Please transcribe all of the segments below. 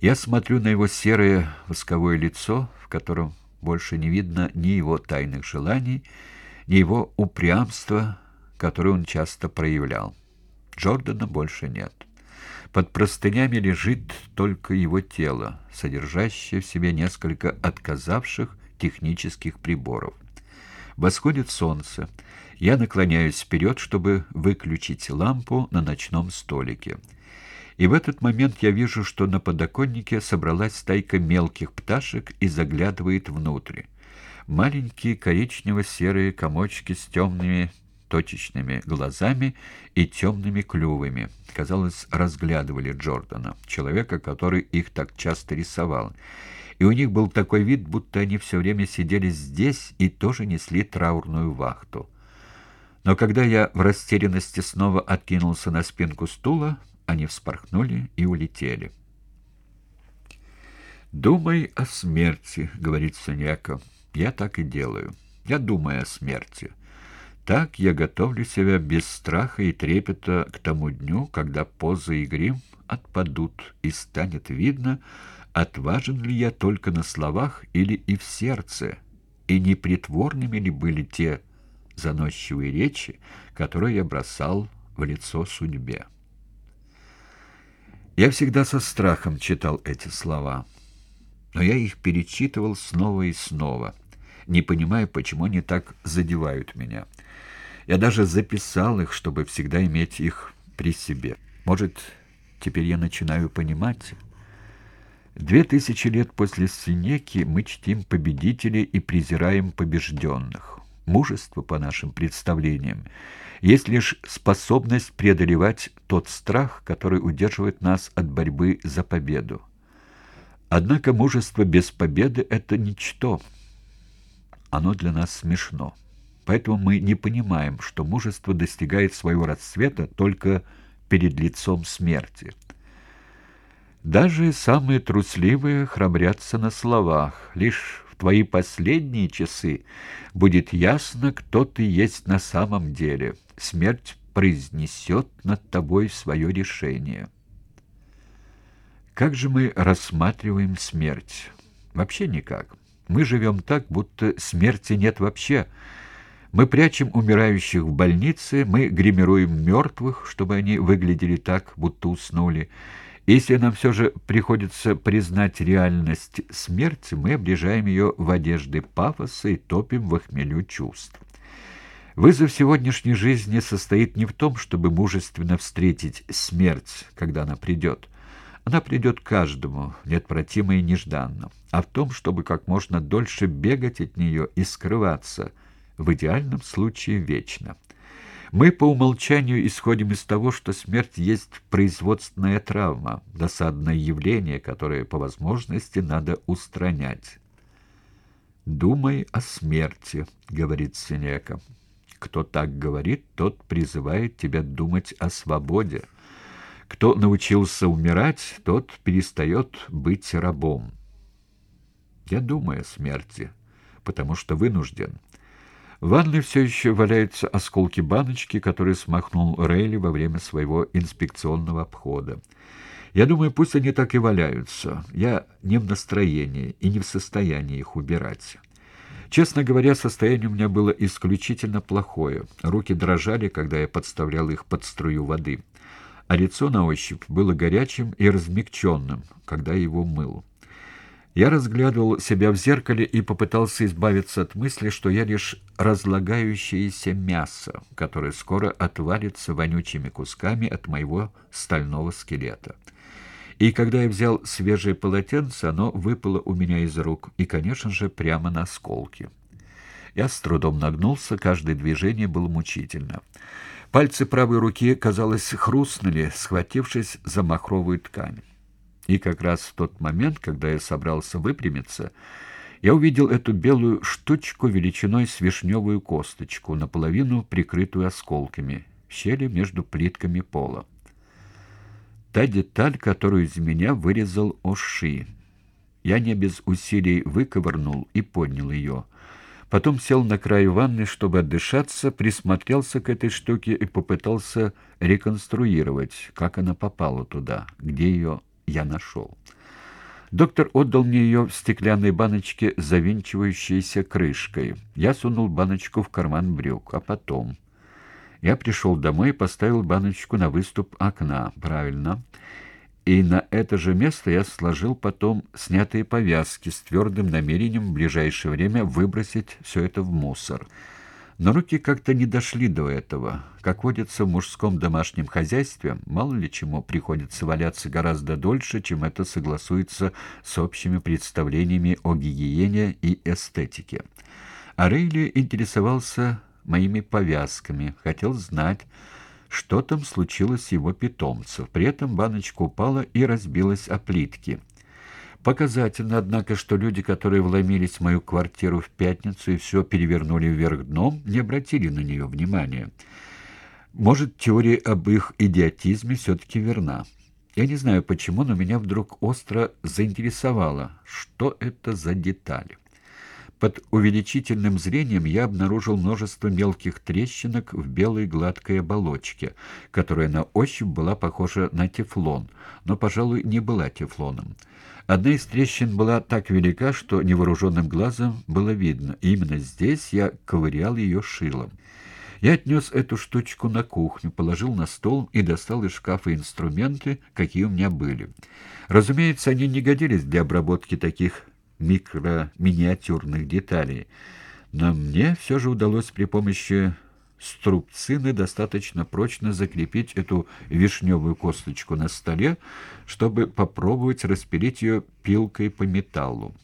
Я смотрю на его серое восковое лицо, в котором больше не видно ни его тайных желаний, ни его упрямства, которое он часто проявлял. Джордана больше нет. Под простынями лежит только его тело, содержащее в себе несколько отказавших технических приборов. Восходит солнце. Я наклоняюсь вперед, чтобы выключить лампу на ночном столике. И в этот момент я вижу, что на подоконнике собралась стайка мелких пташек и заглядывает внутрь. Маленькие коричнево-серые комочки с темными точечными глазами и темными клювами. Казалось, разглядывали Джордана, человека, который их так часто рисовал. И у них был такой вид, будто они все время сидели здесь и тоже несли траурную вахту. Но когда я в растерянности снова откинулся на спинку стула, они вспорхнули и улетели. «Думай о смерти», — говорит Суньяко. «Я так и делаю. Я думаю о смерти». Так я готовлю себя без страха и трепета к тому дню, когда поза и грим отпадут, и станет видно, отважен ли я только на словах или и в сердце, и не притворными ли были те заносчивые речи, которые я бросал в лицо судьбе. Я всегда со страхом читал эти слова, но я их перечитывал снова и снова, не понимая, почему они так задевают меня. Я даже записал их, чтобы всегда иметь их при себе. Может, теперь я начинаю понимать. Две тысячи лет после Синеки мы чтим победителей и презираем побежденных. Мужество, по нашим представлениям, есть лишь способность преодолевать тот страх, который удерживает нас от борьбы за победу. Однако мужество без победы — это ничто. Оно для нас смешно. Поэтому мы не понимаем, что мужество достигает своего расцвета только перед лицом смерти. Даже самые трусливые храбрятся на словах. Лишь в твои последние часы будет ясно, кто ты есть на самом деле. Смерть произнесет над тобой свое решение. Как же мы рассматриваем смерть? Вообще никак. Мы живем так, будто смерти нет вообще, мы прячем умирающих в больнице, мы гримируем мертвых, чтобы они выглядели так, будто уснули. Если нам все же приходится признать реальность смерти, мы обрежаем ее в одежды пафоса и топим в хмелю чувств. Вызов сегодняшней жизни состоит не в том, чтобы мужественно встретить смерть, когда она придет. Она придет каждому, неотвратимо и нежданно, а в том, чтобы как можно дольше бегать от нее и скрываться – в идеальном случае вечно. Мы по умолчанию исходим из того, что смерть есть производственная травма, досадное явление, которое по возможности надо устранять. «Думай о смерти», — говорит Синека. «Кто так говорит, тот призывает тебя думать о свободе. Кто научился умирать, тот перестает быть рабом». Я думаю о смерти, потому что вынужден. В ванной все еще валяются осколки баночки, которые смахнул Рейли во время своего инспекционного обхода. Я думаю, пусть они так и валяются. Я не в настроении и не в состоянии их убирать. Честно говоря, состояние у меня было исключительно плохое. Руки дрожали, когда я подставлял их под струю воды, а лицо на ощупь было горячим и размягченным, когда его мыл. Я разглядывал себя в зеркале и попытался избавиться от мысли, что я лишь разлагающееся мясо, которое скоро отвалится вонючими кусками от моего стального скелета. И когда я взял свежее полотенце, оно выпало у меня из рук, и, конечно же, прямо на осколки. Я с трудом нагнулся, каждое движение было мучительно. Пальцы правой руки, казалось, хрустнули, схватившись за махровую ткань. И как раз в тот момент, когда я собрался выпрямиться, я увидел эту белую штучку величиной с вишневую косточку, наполовину прикрытую осколками, в щели между плитками пола. Та деталь, которую из меня вырезал Оши. Я не без усилий выковырнул и поднял ее. Потом сел на край ванны, чтобы отдышаться, присмотрелся к этой штуке и попытался реконструировать, как она попала туда, где ее я нашел. Доктор отдал мне ее в стеклянной баночке завинчивающейся крышкой. Я сунул баночку в карман брюк, а потом... Я пришел домой и поставил баночку на выступ окна. Правильно. И на это же место я сложил потом снятые повязки с твердым намерением в ближайшее время выбросить все это в мусор. Но руки как-то не дошли до этого. Как водится в мужском домашнем хозяйстве, мало ли чему приходится валяться гораздо дольше, чем это согласуется с общими представлениями о гигиене и эстетике. А Рейли интересовался моими повязками, хотел знать, что там случилось с его питомцем. При этом баночка упала и разбилась о плитки. Показательно, однако, что люди, которые вломились в мою квартиру в пятницу и все перевернули вверх дном, не обратили на нее внимания. Может, теория об их идиотизме все-таки верна. Я не знаю почему, но меня вдруг остро заинтересовало, что это за детали. Под увеличительным зрением я обнаружил множество мелких трещинок в белой гладкой оболочке, которая на ощупь была похожа на тефлон, но, пожалуй, не была тефлоном. Одна из трещин была так велика, что невооруженным глазом было видно. И именно здесь я ковырял ее шилом. Я отнес эту штучку на кухню, положил на стол и достал из шкафа инструменты, какие у меня были. Разумеется, они не годились для обработки таких микро-миниатюрных деталей, но мне все же удалось при помощи струбцины достаточно прочно закрепить эту вишневую косточку на столе, чтобы попробовать распилить ее пилкой по металлу.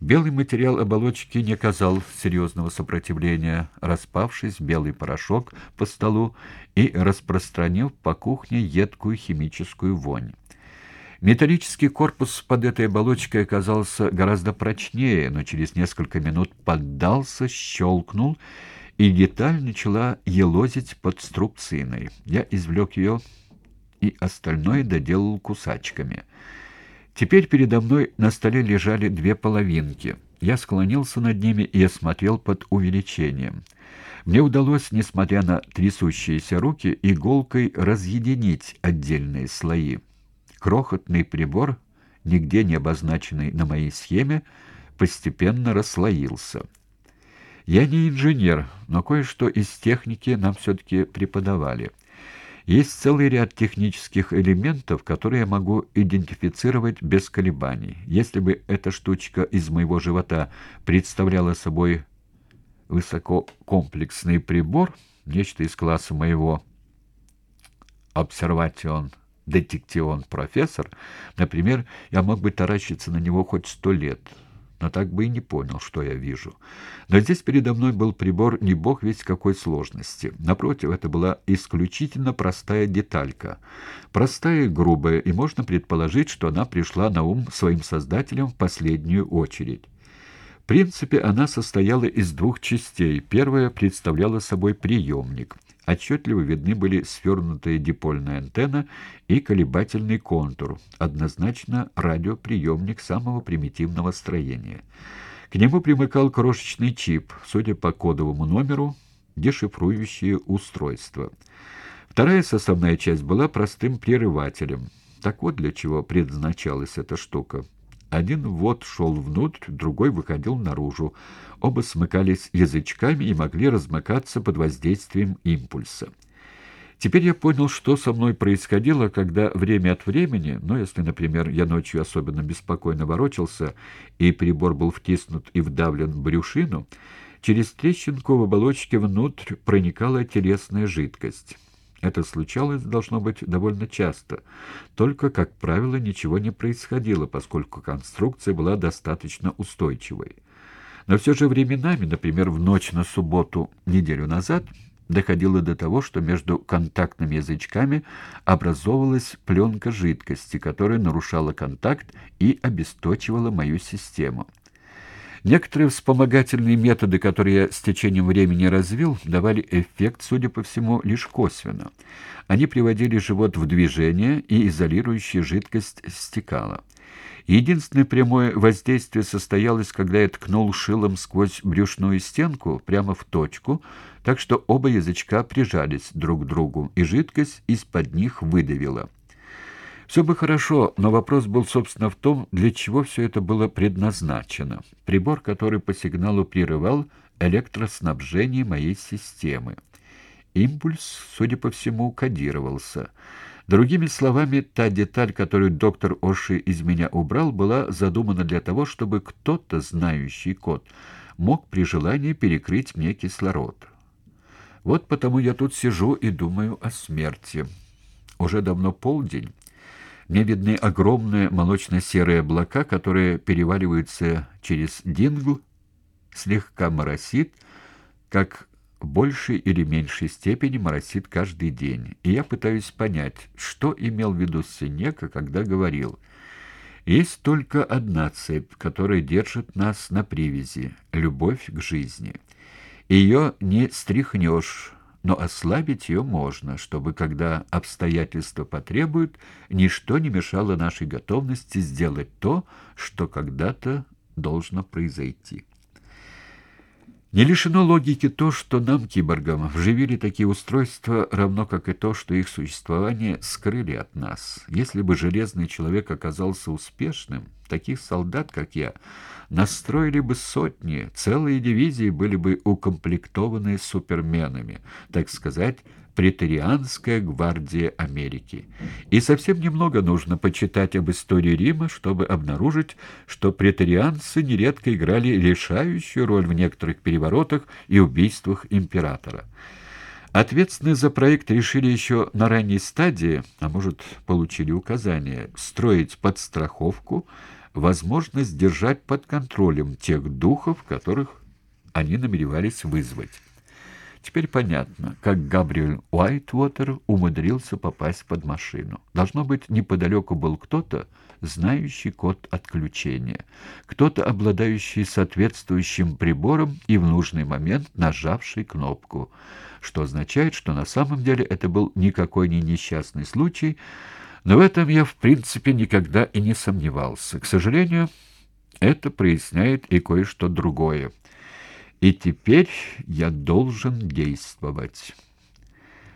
Белый материал оболочки не оказал серьезного сопротивления, распавшись белый порошок по столу и распространив по кухне едкую химическую вонь. Металлический корпус под этой оболочкой оказался гораздо прочнее, но через несколько минут поддался, щелкнул, и деталь начала елозить под струбциной. Я извлек ее и остальное доделал кусачками. Теперь передо мной на столе лежали две половинки. Я склонился над ними и осмотрел под увеличением. Мне удалось, несмотря на трясущиеся руки, иголкой разъединить отдельные слои. Крохотный прибор, нигде не обозначенный на моей схеме, постепенно расслоился. Я не инженер, но кое-что из техники нам все-таки преподавали. Есть целый ряд технических элементов, которые я могу идентифицировать без колебаний. Если бы эта штучка из моего живота представляла собой высококомплексный прибор, нечто из класса моего обсерватион детектион профессор, например, я мог бы таращиться на него хоть сто лет, но так бы и не понял, что я вижу. Но здесь передо мной был прибор не бог весь какой сложности. Напротив, это была исключительно простая деталька. Простая и грубая, и можно предположить, что она пришла на ум своим создателям в последнюю очередь. В принципе, она состояла из двух частей. Первая представляла собой приемник — Отчетливо видны были свернутая дипольная антенна и колебательный контур, однозначно радиоприемник самого примитивного строения. К нему примыкал крошечный чип, судя по кодовому номеру, дешифрующее устройство. Вторая составная часть была простым прерывателем. Так вот для чего предназначалась эта штука. Один ввод шел внутрь, другой выходил наружу. Оба смыкались язычками и могли размыкаться под воздействием импульса. Теперь я понял, что со мной происходило, когда время от времени, ну, если, например, я ночью особенно беспокойно ворочался, и прибор был втиснут и вдавлен в брюшину, через трещинку в оболочке внутрь проникала телесная жидкость. Это случалось, должно быть, довольно часто. Только, как правило, ничего не происходило, поскольку конструкция была достаточно устойчивой. Но все же временами, например, в ночь на субботу неделю назад, доходило до того, что между контактными язычками образовывалась пленка жидкости, которая нарушала контакт и обесточивала мою систему. Некоторые вспомогательные методы, которые я с течением времени развил, давали эффект, судя по всему, лишь косвенно. Они приводили живот в движение, и изолирующая жидкость стекала. Единственное прямое воздействие состоялось, когда я ткнул шилом сквозь брюшную стенку прямо в точку, так что оба язычка прижались друг к другу, и жидкость из-под них выдавила. Все бы хорошо, но вопрос был, собственно, в том, для чего все это было предназначено. Прибор, который по сигналу прерывал электроснабжение моей системы. Импульс, судя по всему, кодировался. Другими словами, та деталь, которую доктор Оши из меня убрал, была задумана для того, чтобы кто-то, знающий код, мог при желании перекрыть мне кислород. Вот потому я тут сижу и думаю о смерти. Уже давно полдень. Мне видны огромные молочно-серые облака, которые переваливаются через Дингл, слегка моросит, как в большей или меньшей степени моросит каждый день. И я пытаюсь понять, что имел в виду Синека, когда говорил «Есть только одна цепь, которая держит нас на привязи — любовь к жизни. Ее не стряхнешь» но ослабить ее можно, чтобы, когда обстоятельства потребуют, ничто не мешало нашей готовности сделать то, что когда-то должно произойти. Не лишено логики то, что нам, киборгам, вживили такие устройства, равно как и то, что их существование скрыли от нас. Если бы железный человек оказался успешным, таких солдат, как я, настроили бы сотни, целые дивизии были бы укомплектованы суперменами, так сказать, претерианская гвардия Америки. И совсем немного нужно почитать об истории Рима, чтобы обнаружить, что претерианцы нередко играли решающую роль в некоторых переворотах и убийствах императора. Ответственные за проект решили еще на ранней стадии, а может, получили указание, строить подстраховку, возможность держать под контролем тех духов, которых они намеревались вызвать. Теперь понятно, как Габриэль Уайтвотер умудрился попасть под машину. Должно быть, неподалеку был кто-то, знающий код отключения, кто-то, обладающий соответствующим прибором и в нужный момент нажавший кнопку, что означает, что на самом деле это был никакой не несчастный случай, но в этом я в принципе никогда и не сомневался. К сожалению, это проясняет и кое-что другое. И теперь я должен действовать».